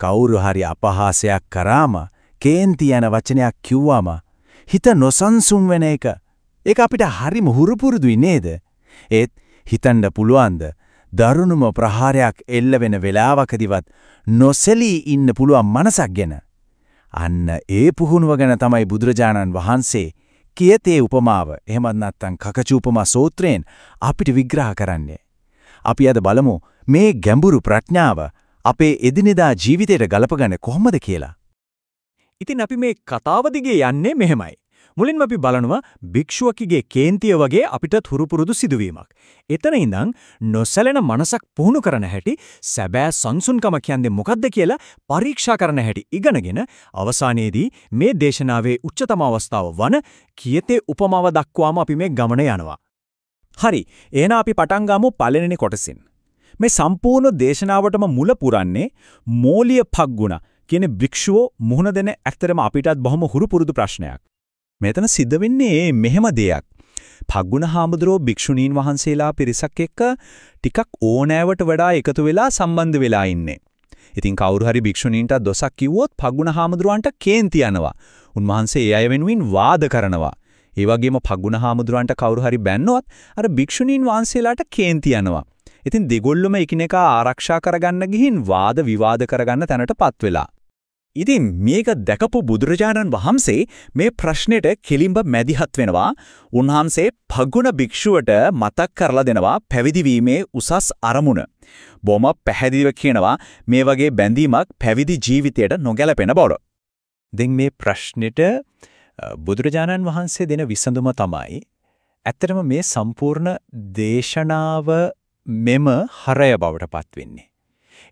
කවුරු හරි අපහාසයක් කරාම කේන්ති යන වචනයක් කිව්වම හිත නොසන්සුන් වෙන එක ඒක අපිට හරිම හුරු පුරුදුයි නේද? ඒත් හිතන්න පුළුවන්ද දරුණුම ප්‍රහාරයක් එල්ල වෙන වෙලාවකදීවත් නොසැලී ඉන්න පුළුවන් මනසක් ගැන. අන්න ඒ පුහුණුව ගැන තමයි බුදුරජාණන් වහන්සේ කියතේ උපමාව එහෙමත් නැත්නම් කකචූපමා සූත්‍රයෙන් අපිට විග්‍රහ කරන්නේ. අපි අද බලමු මේ ගැඹුරු ප්‍රඥාව අපේ එදිනෙදා ජීවිතයට ගලපගන්නේ කොහොමද කියලා. ඉතින් අපි මේ කතාව දිගේ යන්නේ මෙහෙමයි. මුලින්ම අපි බලනවා භික්ෂුවකගේ කේන්තිය වගේ අපිට තුරුපුරුදු සිදුවීමක්. එතන ඉඳන් නොසැලෙන මනසක් පුහුණු කරන හැටි, සැබෑ සංසුන්කම කියන්නේ මොකක්ද කියලා පරීක්ෂා කරන හැටි ඉගෙනගෙන අවසානයේදී මේ දේශනාවේ උච්චතම අවස්ථාව වන කියතේ උපමාව දක්වාම අපි මේ ගමන යනවා. හරි, එහෙනම් අපි පටන් ගමු පළවෙනි කොටසින්. මේ සම්පූර්ණ දේශනාවටම මුල පුරන්නේ මෝලිය පග්ගුණ කියන භික්ෂුව මුහුණ දෙන ඇත්තරම අපිටත් බොහොම හුරු පුරුදු ප්‍රශ්නයක්. මෙතන සිද්ධ වෙන්නේ මෙහෙම දෙයක්. පග්ගුණ හාමුදුරුවෝ භික්ෂුණීන් වහන්සේලා පිරිසක් එක්ක ටිකක් ඕනෑවට වඩා එකතු වෙලා සම්බන්ධ වෙලා ඉන්නේ. ඉතින් කවුරු හරි භික්ෂුණීන්ට දොසක් කිව්වොත් පග්ගුණ හාමුදුරුවන්ට කේන්ති යනවා. උන්වහන්සේ ඒ අය වෙනුවෙන් වාද කරනවා. ඒ වගේම පග්ගුණ හාමුදුරුවන්ට කවුරු හරි බැන්නොත් අර භික්ෂුණීන් වහන්සේලාට කේන්ති යනවා. ඉතින් දෙගොල්ලොම එකිනෙකා ආරක්ෂා කරගන්න ගිහින් වාද විවාද කරගන්න තැනටපත් වෙලා. ඉතින් මේක දැකපු බුදුරජාණන් වහන්සේ මේ ප්‍රශ්නෙට කෙලින්බ මැදිහත් වෙනවා. උන්වහන්සේ පගුණ භික්ෂුවට මතක් කරලා දෙනවා පැවිදි වීමේ උසස් අරමුණ. බොම පැහැදිලිව කියනවා මේ වගේ බැඳීමක් පැවිදි ජීවිතයට නොගැලපෙන බව. දැන් මේ ප්‍රශ්නෙට බුදුරජාණන් වහන්සේ දෙන විසඳුම තමයි ඇත්තටම මේ සම්පූර්ණ දේශනාව මෙම හරය බවට පත් වෙන්නේ.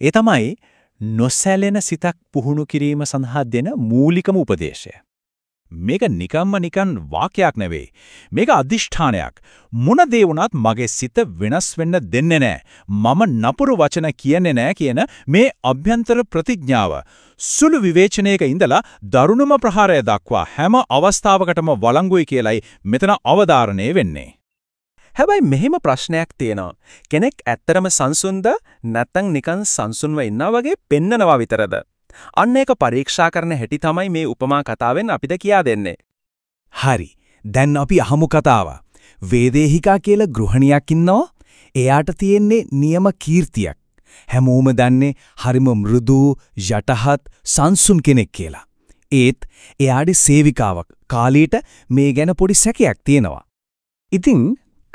ඒ තමයි නොසැලෙන සිතක් පුහුණු කිරීම සඳහා දෙන මූලිකම උපදේශය. මේක නිකම්ම නිකන් වාක්‍යයක් නෙවෙයි. මේක අදිෂ්ඨානයක්. මොන දේ වුණත් මගේ සිත වෙනස් වෙන්න දෙන්නේ නැහැ. මම නපුරු වචන කියන්නේ නැහැ කියන මේ අභ්‍යන්තර ප්‍රතිඥාව සුළු විවේචනයක ඉඳලා දරුණුම ප්‍රහාරය දක්වා හැම අවස්ථාවකටම වළංගුයි කියලයි මෙතන අවධාරණය වෙන්නේ. හැබැයි මෙහෙම ප්‍රශ්නයක් තියෙනවා. කෙනෙක් ඇත්තරම සංසුන්ද නැත්නම් නිකන් සංසුන්ව ඉන්නා වගේ පෙන්නනවා විතරද? අන්න ඒක පරීක්ෂා කරන හැටි තමයි මේ උපමා කතාවෙන් අපිට කියා දෙන්නේ. හරි. දැන් අපි අහමු කතාව. වේදේහිකා කියලා ගෘහණියක් ඉන්නවා. එයාට තියෙන්නේ නියම කීර්තියක්. හැමෝම දන්නේ හරිම මෘදු, යටහත්, සංසුන් කෙනෙක් කියලා. ඒත් එයාගේ සේවිකාවක් කාලීට මේ ගැන පොඩි සැකයක් තියෙනවා. ඉතින්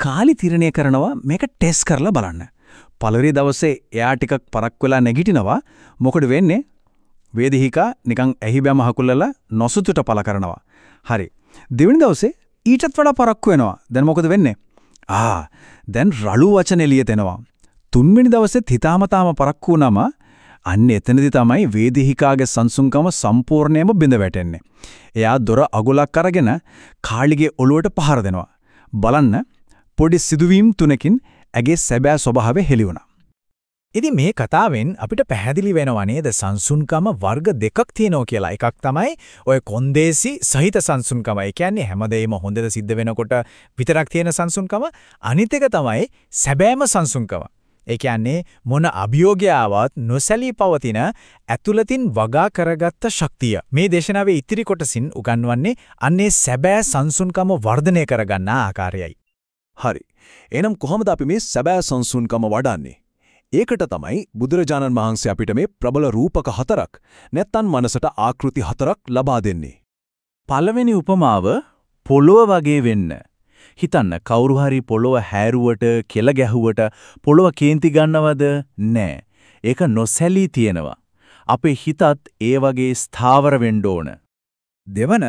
කාලි තිරණය කරනවා මේක ටෙස් කරලා බලන්න. පළවෙනි දවසේ එයා ටිකක් පරක් වෙලා නැගිටිනවා. මොකද වෙන්නේ? වේදිහිකා නිකන් ඇහි බැම හකුල්ලලා නොසුතුට පළ කරනවා. හරි. දෙවෙනි දවසේ ඊටත් වඩා පරක්කු වෙනවා. දැන් මොකද වෙන්නේ? ආ දැන් රළු වචන එළියට එනවා. තුන්වෙනි දවසෙත් හිතාමතාම පරක්කු වුණාම අන්න එතනදි තමයි වේදිහිකාගේ සංසුන්කම සම්පූර්ණයෙන්ම බිඳ වැටෙන්නේ. එයා දොර අගුලක් අරගෙන කාලිගේ ඔළුවට පහර දෙනවා. බලන්න පොඩි සිදුවීම් තුනකින් ඇගේ සැබෑ ස්වභාවය හෙළිවුණා. ඉතින් මේ කතාවෙන් අපිට පැහැදිලි වෙනවා නේද සංසුන්කම වර්ග දෙකක් තියෙනවා කියලා. එකක් තමයි ඔය කොන්දේසි සහිත සංසුන්කම. ඒ කියන්නේ හැමදේම හොඳට සිද්ධ වෙනකොට විතරක් තියෙන සංසුන්කම. අනිත් එක තමයි සැබෑම සංසුන්කම. ඒ කියන්නේ මොන අභියෝගයාවත් නොසැලී පවතින ඇතුළතින් වගා කරගත්ත ශක්තිය. මේ දේශනාවේ ඉතිරි කොටසින් උගන්වන්නේ අන්නේ සැබෑ සංසුන්කම වර්ධනය කරගන්න ආකාරයයි. හරි. එහෙනම් කොහොමද අපි මේ සැබෑ සංසුන්කම වඩන්නේ? ඒකට තමයි බුදුරජාණන් වහන්සේ අපිට මේ ප්‍රබල රූපක හතරක් නැත්තම් මනසට ආකෘති හතරක් ලබා දෙන්නේ. පළවෙනි උපමාව පොළොව වගේ වෙන්න. හිතන්න කවුරු හරි පොළොව හැරුවට කෙල ගැහුවට පොළොව කේන්ති ගන්නවද? නෑ. ඒක නොසැලී තියෙනවා. අපේ හිතත් ඒ වගේ ස්ථාවර වෙන්න ඕන. දෙවන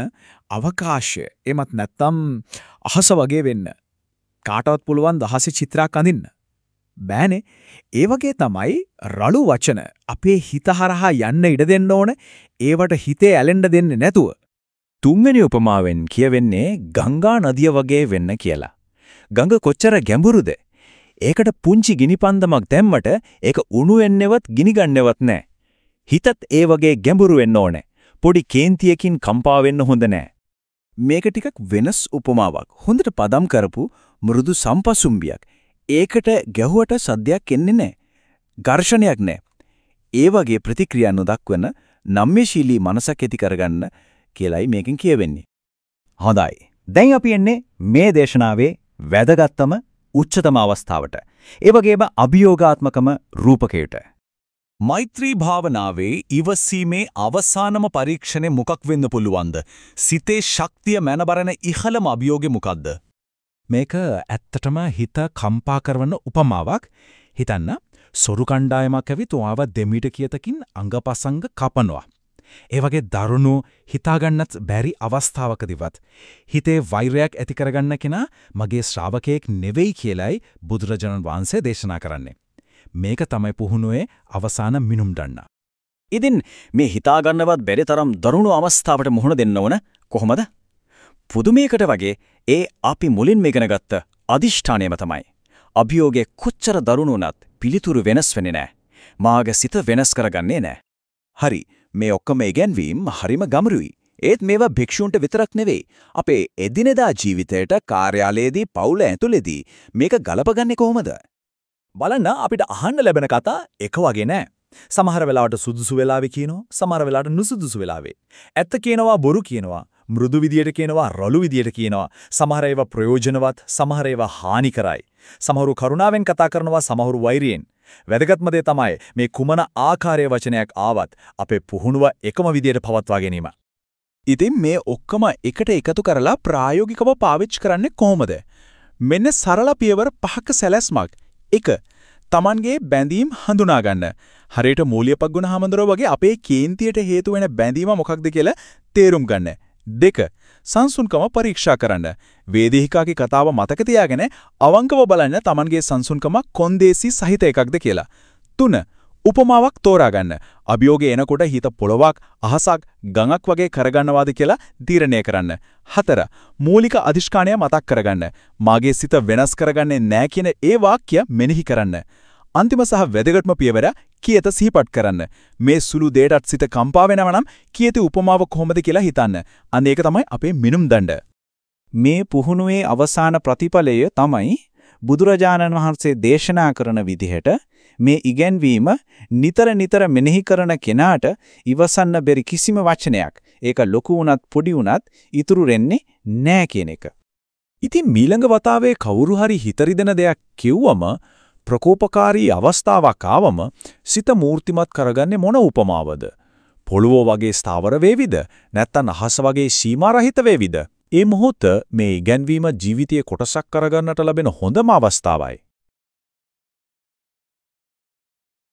අවකාශය එමත් නැත්තම් අහස වගේ වෙන්න. කාටවත් පුළුවන් දහසේ චිත්‍රයක් අඳින්න. බෑනේ. ඒ වගේ තමයි රළු වචන අපේ හිත හරහා යන්න ඉඩ දෙන්න ඕන. ඒවට හිතේ ඇලෙන්න දෙන්නේ නැතුව. තුන්වෙනි උපමාවෙන් කියවෙන්නේ ගංගා නදිය වගේ වෙන්න කියලා. ගඟ කොච්චර ගැඹුරුද? ඒකට පුංචි ගිනිපන්දමක් දැම්මට ඒක උණු වෙන්නේවත් ගිනි ගන්නේවත් නැහැ. හිතත් ඒ වගේ ගැඹුරු වෙන්න ඕනේ. පොඩි කේන්තියකින් කම්පා වෙන්න හොඳ නැහැ. මේක ටිකක් වෙනස් උපමාවක්. හොඳට පදම් කරපු මෘදු සම්පසුම්බියක්. ඒකට ගැහුවට සද්දයක් එන්නේ නැහැ. ඝර්ෂණයක් නැහැ. ඒ වගේ ප්‍රතික්‍රියා නොදක්වන නම්‍යශීලී මනසක් ඇති කරගන්න කියලයි මේකෙන් කියවෙන්නේ. හොඳයි. දැන් අපි එන්නේ මේ දේශනාවේ වැදගත්කම උච්චතම අවස්ථාවට. ඒ වගේම අභියෝගාත්මකම රූපකයට. මෛත්‍රී භාවනාවේ ඉවසීමේ අවසානම පරීක්ෂණය මොකක් වෙන්න පුළුවන්ද? සිතේ ශක්තිය මනබරන ඉහළම අභියෝගේ මොකද්ද? මේක ඇත්තටම හිත කම්පා කරන උපමාවක්. හිතන්න සොරු කණ්ඩායමක් ඇවිත් ඔයාව දෙමිට කියතකින් අංගපසංග කපනවා. ඒ වගේ දරුණු හිතාගන්නත් බැරි අවස්ථාවකදීවත් හිතේ වෛරයක් ඇති කරගන්න කෙනා මගේ ශ්‍රාවකයෙක් නෙවෙයි කියලයි බුදුරජාණන් වහන්සේ දේශනා කරන්නේ. මේක තමයි පුහුණුවේ අවසාන මිනුම් දන්න. ඉතින් මේ හිතාගන්නවත් බැරි තරම් දරුණු අවස්ථාවට මුහුණ දෙන්න ඕන කොහොමද? පුදුමයකට වගේ ඒ අපි මුලින්ම ඉගෙනගත්ත අදිෂ්ඨානයම තමයි. අභියෝගේ කොච්චර දරුණු වුණත් පිළිතුරු වෙනස් වෙන්නේ නැහැ. මාගේ සිත වෙනස් කරගන්නේ නැහැ. හරි මේ ඔක්කොම ඉගැන්වීම් හරිම ගමරුයි. ඒත් මේවා භික්ෂූන්ට විතරක් නෙවෙයි. අපේ එදිනෙදා ජීවිතයට කාර්යාලයේදී පවුල ඇතුළේදී මේක ගලපගන්නේ කොහොමද? බලන්න අපිට අහන්න ලැබෙන කතා එක වගේ නෑ. සමහර වෙලාවට සුදුසු වෙලාවෙ කියනවා, සමහර වෙලාවට නුසුදුසු වෙලාවෙ. ඇත්ත කියනවා බොරු කියනවා, මෘදු විදියට කියනවා, රළු විදියට කියනවා. සමහර ඒවා ප්‍රයෝජනවත්, සමහර ඒවා හානිකරයි. සමහරු කරුණාවෙන් කතා කරනවා, සමහරු වෛරයෙන්. වැදගත්ම දේ තමයි මේ කුමන ආකාරයේ වචනයක් ආවත් අපේ පුහුණුව එකම විදියට පවත්වා ගැනීම. ඉතින් මේ ඔක්කොම එකට එකතු කරලා ප්‍රායෝගිකව පාවිච්චි කරන්නේ කොහොමද? මෙන්න සරල පියවර පහක සැලැස්මක්. 1. Tamanගේ බැඳීම් හඳුනා ගන්න. හරියට මූලියපග්ගුණ හැමදෙරෝ වගේ අපේ කේන්තියට හේතු වෙන බැඳීම මොකක්ද කියලා තේරුම් ගන්න. 2. සංසුන්කම පරීක්ෂා කරන්න. වේදිකාගේ කතාව මතක තියාගෙන අවංකව බලන්න Tamanගේ සංසුන්කම කොන්දේසි සහිත එකක්ද කියලා. 3. උපමාවක් තෝරාගන්න. අභියෝගේ එනකොට හිත පොළවක්, අහසක්, ගඟක් වගේ කරගන්නවාද කියලා තීරණය කරන්න. 4. මූලික අදිෂ්ඨානය මතක් කරගන්න. මාගේ සිත වෙනස් කරගන්නේ නැහැ කියන ඒ වාක්‍ය මෙනෙහි කරන්න. අන්තිම සහ වැදගත්ම පියවර කියත සිහිපත් කරන්න. මේ සුළු දෙයටත් සිත කම්පා වෙනවා නම් කියති උපමාව කොහොමද කියලා හිතන්න. අන්න ඒක තමයි අපේ මිනුම් දණ්ඩ. මේ පුහුණුවේ අවසාන ප්‍රතිඵලය තමයි බුදුරජාණන් වහන්සේ දේශනා කරන විදිහට මේ ඉගැන්වීම නිතර නිතර මෙනෙහි කරන කෙනාට ඉවසන්න බැරි කිසිම වචනයක් ඒක ලොකු වුණත් පොඩි වුණත් ඉතුරු වෙන්නේ නැහැ කියන එක. ඉතින් මීළඟ වතාවේ කවුරු හරි හිතරිදෙන දෙයක් කිව්වම ප්‍රකෝපකාරී අවස්ථාවක් ආවම සිත මූර්තිමත් කරගන්නේ මොන උපමාවද? පොළොව වගේ ස්ථාවර වේවිද? නැත්නම් අහස වගේ සීමා රහිත වේවිද? ඒ මොහොත මේ ඉගැන්වීම ජීවිතයේ කොටසක් කරගන්නට ලැබෙන හොඳම අවස්ථාවයි.